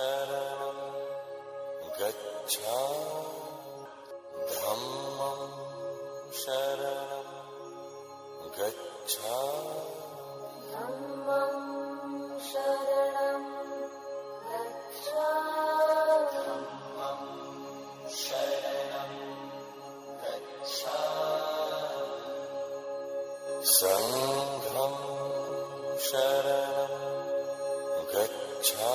शरणं गच्छा धम्मं शरणं गच्छा धम्मं शरणं गच्छा धम्मं शरणं गच्छा सङ्घं शरणं गच्छा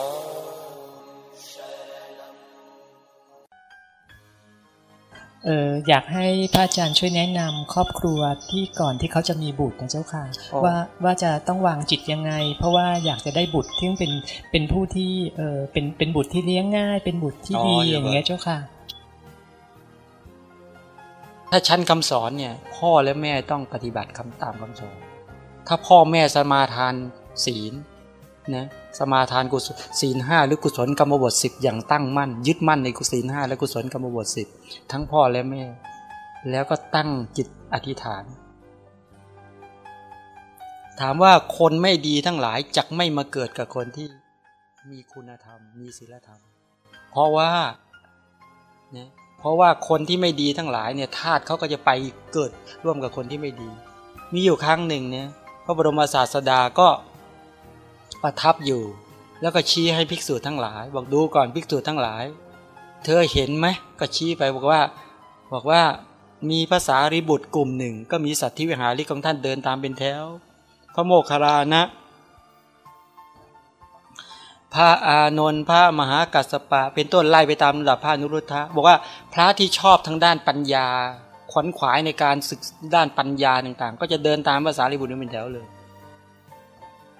เอออยากให้พระอาจารย์ช่วยแนะนำครอบครัวที่ก่อนที่เขาจะมีบุตรนะเจ้าค่ะอ๋อว่าว่าจะต้องวางจิตยังไง เพราะว่าอยากจะได้บุตรที่เป็นเป็นผู้ที่เออเป็นเป็นบุตรที่เลี้ยงง่าย เป็นบุตรที่ดีอย่างเงี้ยเจ้าค่ะ ถ้าชั้นคำสอนเนี่ย พ่อและแม่ต้องปฏิบัติคำตามคำสอน ถ้าพ่อแม่สมาทานศีล นะสมาทานกุศลศีลห้าหรือกุศลกรรมบทสิบอย่างตั้งมั่น ยึดมั่นในกุศลห้าและกุศลกรรมบทสิบทั้งพ่อและแม่ แล้วก็ตั้งจิตอธิษฐาน ถามว่าคนไม่ดีทั้งหลายจักไม่มาเกิดกับคนที่มีคุณธรรม มีศีลธรรม เพราะว่าเนี่ยเพราะว่าคนที่ไม่ดีทั้งหลายเนี่ยธาตุเขาก็จะไปเกิดร่วมกับคนที่ไม่ดี มีอยู่ครั้งหนึ่งเนี่ยพระบรมศาสดาก็ ประทับอยู่ แล้วก็ชี้ให้ภิกษุทั้งหลาย บอกดูก่อนภิกษุทั้งหลาย เธอเห็นไหมก็ชี้ไปบอกว่า บอกว่ามีภาษาริบุตรกลุ่มหนึ่ง ก็มีสัตว์ที่วิหาริกของท่านเดินตามเป็นแถวพระโมคคัลลานะพระอานนท์พระมหากัสปะ เป็นต้นไล่ไปตามลำดับพระนุรุทธะบอกว่าพระที่ชอบทางด้านปัญญา ขวนขวายในการศึกด้านปัญญาต่างๆ ก็จะเดินตามภาษาริบุตรเป็นแถวเลย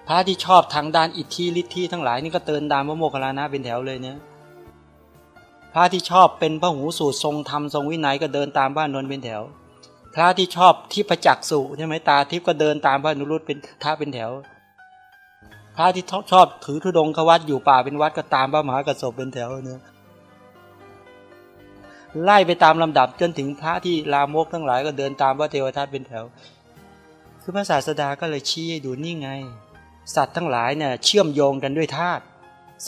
พระที่ชอบทางด้านอิทธิฤทธิทั้งหลายนี่ก็เดินตามพระโมคคัลลานะเป็นแถวเลยเนี่ยพระที่ชอบเป็นพระหูสูตรทรงธรรมทรงวินัยก็เดินตามพระอานนท์เป็นแถว พระที่ชอบที่ประจักษ์สุใช่ไหมตาทิพย์ก็เดินตามพระนุรุตเป็นท่าเป็นแถว พระที่ชอบถือธุดงควัดอยู่ป่าเป็นวัดก็ตามพระมหากระสบเป็นแถวเนี่ยไล่ไปตามลำดับจนถึงพระที่ลามกทั้งหลายก็เดินตามพระเทวทัตเป็นแถว คือพระศาสดาก็เลยชี้ให้ดูนี่ไง สัตว์ทั้งหลายเนี่ยเชื่อมโยงกันด้วยธาตุ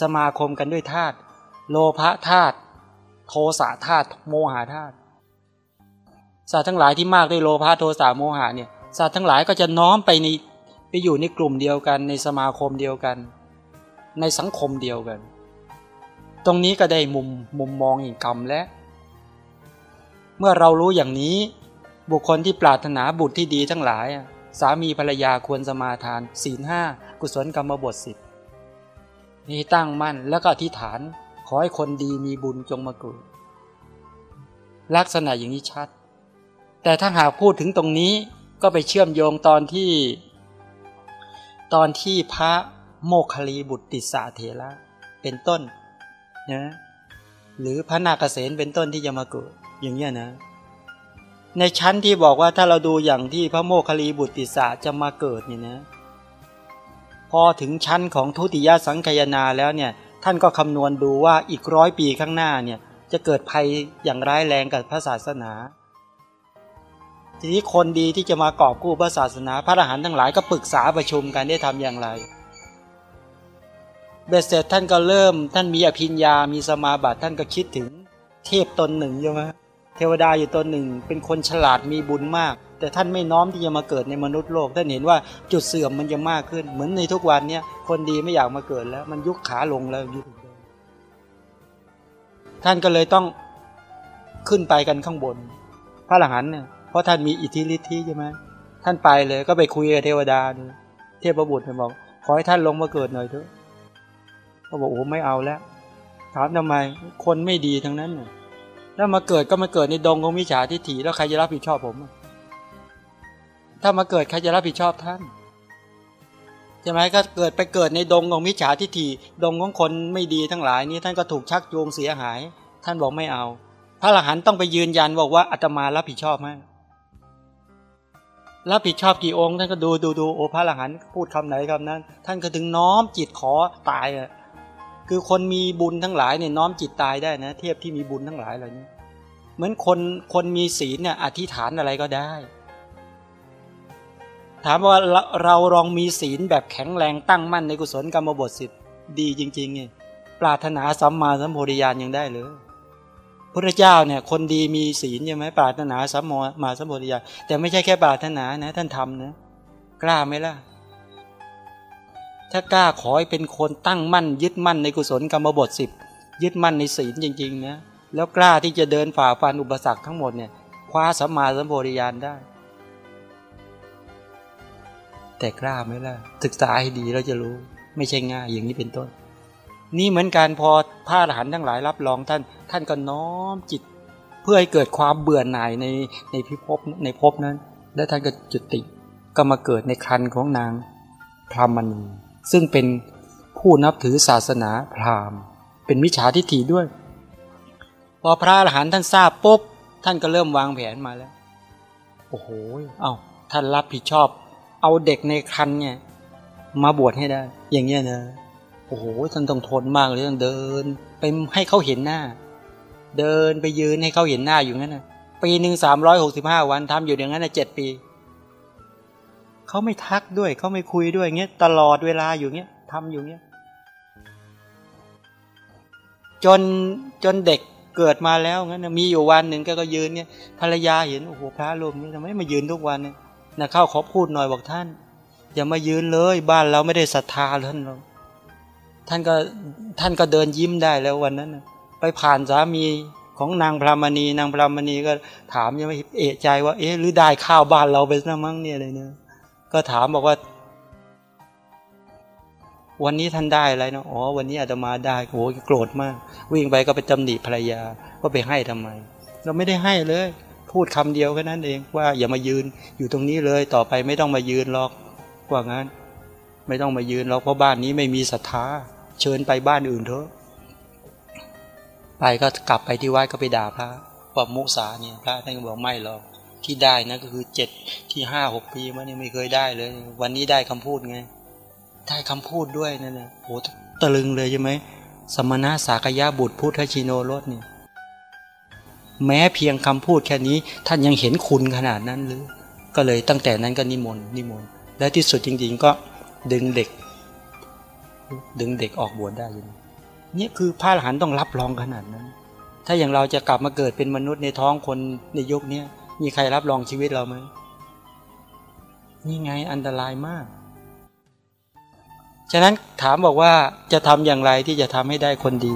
สมาคมกันด้วยธาตุโลภะธาตุโทสะธาตุโมหะธาตุสัตว์ทั้งหลายที่มากด้วยโลภะโทสะโมหะเนี่ยสัตว์ทั้งหลายก็จะน้อมไปในไปอยู่ในกลุ่มเดียวกันในสมาคมเดียวกัน ในสังคมเดียวกัน ตรงนี้ก็ได้มุมมุมมองอีกกรรมและ เมื่อเรารู้อย่างนี้บุคคลที่ปรารถนาบุตรที่ดีทั้งหลายอะ สามีภรรยาควรสมาทาน ศีลห้ากุศลกรรมบทสิบนี่ตั้งมั่นแล้วก็อธิษฐาน ขอให้คนดีมีบุญจงมาเกิดลักษณะอย่างนี้ชัด แต่ถ้าหากพูดถึงตรงนี้ก็ไปเชื่อมโยงตอนที่ ตอนที่พระโมคคลีบุตรติสาเถระเป็นต้นนะหรือพระนาคเษนเป็นต้นที่จะมาเกิดอย่างเงี้ยนะ ในชั้นที่บอกว่าถ้าเราดูอย่างที่พระโมคคัลีบุตรติสาจะมาเกิดเนี่ยนะ พอถึงชั้นของทุติยสังคายนาแล้วเนี่ยท่านก็คำนวณดูว่าอีกร้อยปีข้างหน้าเนี่ยจะเกิดภัยอย่างร้ายแรงกับพระศาสนา ทีนี้คนดีที่จะมากอบกู้พระศาสนา พระอรหันต์ทั้งหลายก็ปรึกษาประชุมกันได้ทำอย่างไรเบ็ดเสร็จท่านก็เริ่มท่านมีอภิญญา มีสมาบัติท่านก็คิดถึงเทพตนหนึ่งใช่ไหม เทวดาอยู่ตนหนึ่ง เป็นคนฉลาดมีบุญมาก แต่ท่านไม่น้อมที่จะมาเกิดในมนุษย์โลกท่านเห็นว่าจุดเสื่อมมันจะมากขึ้น เหมือนในทุกวันเนี้ยคนดีไม่อยากมาเกิดแล้ว มันยุคขาลงแล้วยุคท่านก็เลยต้องขึ้นไปกันข้างบน พระอรหันเนี่ยเพราะท่านมีอิทธิฤทธิใช่ไหมท่านไปเลยก็ไปคุยกับเทวดาดูเทพบุตรเนี่ยบอก ขอให้ท่านลงมาเกิดหน่อยเถอะเขาบอกโอ้ไม่เอาแล้ว ถามทำไม คนไม่ดีทั้งนั้นน่ะ ถ้ามาเกิดก็มาเกิดในดงของมิจฉาทิฏฐิแล้วใครจะรับผิดชอบผม ถ้ามาเกิดใครจะรับผิดชอบท่านใช่ไหมก็เกิดไปเกิดในดงของมิจฉาทิฏฐิดงของคนไม่ดีทั้งหลายนี้ท่านก็ถูกชักจูงเสียหาย ท่านบอกไม่เอา พระอรหันต์ต้องไปยืนยันบอกว่าอาตมารับผิดชอบไหมรับผิดชอบกี่องค์ท่านก็ดูดูดูโอพระอรหันต์พูดคำไหนคำนั้น ท่านก็ถึงน้อมจิตขอตายอะ คือคนมีบุญทั้งหลายเนี่ยน้อมจิตตายได้นะ เทียบที่มีบุญทั้งหลายเหล่านี้เหมือนคนคนมีศีลเนี่ยอธิษฐานอะไรก็ได้ ถามว่าเราเราลองมีศีลแบบแข็งแรงตั้งมั่นในกุศลกรรมบทสิบดีจริงๆไงปรารถนาสัมมาสัมโพธิญาณยังได้เลยพระเจ้าเนี่ยคนดีมีศีลใช่ไหมปรารถนาสัมมาสัมโพธิญาณแต่ไม่ใช่แค่ปรารถนานะท่านทำนะกล้าไหมล่ะ ถ้ากล้าขอให้เป็นคนตั้งมั่น ยึดมั่นในกุศลกรรมบทสิบยึดมั่นในศีลจริงๆนะแล้วกล้าที่จะเดินฝ่าฟันอุปสรรคทั้งหมดเนี่ยคว้าสัมมาสัมโพธิญาณได้ แต่กล้าไหมล่ะศึกษาให้ดีเราจะรู้ ไม่ใช่ง่ายอย่างนี้เป็นต้น นี่เหมือนการพอพระอรหันต์ทั้งหลายรับรองท่าน ท่านก็น้อมจิต เพื่อให้เกิดความเบื่อหน่ายในในพิภพในภพนั้น แล้วท่านก็จุติก็มาเกิดในครันของนางพรามณี ซึ่งเป็นผู้นับถือศาสนาพราหมณ์ เป็นมิจฉาทิฏฐิด้วย พอพระอรหันต์ท่านทราบปุ๊บท่านก็เริ่มวางแผนมาแล้ว โอ้โห เอา้าท่านรับผิดชอบ เอาเด็กในคันเนี่ย มาบวชให้ได้ อย่างเงี้ยนะโอ้โหท่านต้องทนมากเลยต้องเดิน ไปให้เขาเห็นหน้า เดินไปยืนให้เขาเห็นหน้าอยู่งั้นนะปีหนึ่งสามร้อยหกสิบห้าวันทำอยู่อย่างนั้นนะเจ็ดปี เขาไม่ทักด้วยเขาไม่คุยด้วยเงี้ยตลอดเวลาอยู่เงี้ยทำอยู่เงี้ยจนจนเด็กเกิดมาแล้วงั้นมีอยู่วันหนึ่งก็ก็ยืนเนี่ยภรรยาเห็นโอ้โหพระลมนี่ทำไมมายืนทุกวันเนี่ยนะเข้าขอพูดหน่อยบอกท่าน อย่ามายืนเลยบ้านเราไม่ได้ศรัทธาท่านหรอกท่านก็ท่านก็เดินยิ้มได้แล้ววันนั้นนะไปผ่านสามีของนางพรามณี นางพรามณีก็ถามยังไม่เอะใจว่า เอ๊ะหรือได้ข้าวบ้านเราไปซะมั้งเนี่ยเลยเนี่ย ก็ถามบอกว่า วันนี้ท่านได้อะไรนะอ๋อวันนี้อาตมาได้โอ้โกรธมาก วิ่งไปก็ไปตำหนิภรรยาว่าไปให้ทำไม เราไม่ได้ให้เลย พูดคำเดียวแค่นั้นเองว่าอย่ามายืนอยู่ตรงนี้เลยต่อไปไม่ต้องมายืนหรอกกว่างั้น ไม่ต้องมายืนหรอกเพราะบ้านนี้ไม่มีศรัทธาเชิญไปบ้านอื่นเถอะไปก็กลับไปที่วัดก็ไปด่าพระว่ามุสาเนี่ยพระท่านก็บอกไม่หรอก ที่ได้นะก็คือเจ็ดที่ห้าหกปีมานี่ยไม่เคยได้เลย วันนี้ได้คำพูดไง ได้คำพูดด้วยนั่นนะโหตะลึงเลยใช่ไหมสมณะสากยะบุตรพุทธชิโนรสเนี่ยแม้เพียงคำพูดแค่นี้ท่านยังเห็นคุณขนาดนั้นหรือ ก็เลยตั้งแต่นั้นก็นิมนต์นิมนต์และที่สุดจริง ๆ ก็ดึงเด็ก ดึงเด็กออกบวชได้อยู่เนี่ยคือพระอรหันต์ต้องรับรองขนาดนั้น ถ้าอย่างเราจะกลับมาเกิดเป็นมนุษย์ในท้องคนในยุคนี้ มีใครรับรองชีวิตเราไหมนี่ไงอันตรายมาก ฉะนั้นถามบอกว่าจะทำอย่างไรที่จะทำให้ได้คนดี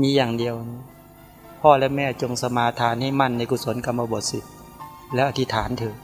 มีอย่างเดียวพ่อและแม่จงสมาทานให้มั่นในกุศลกรรมบทสิแล้วอธิษฐานเถอะ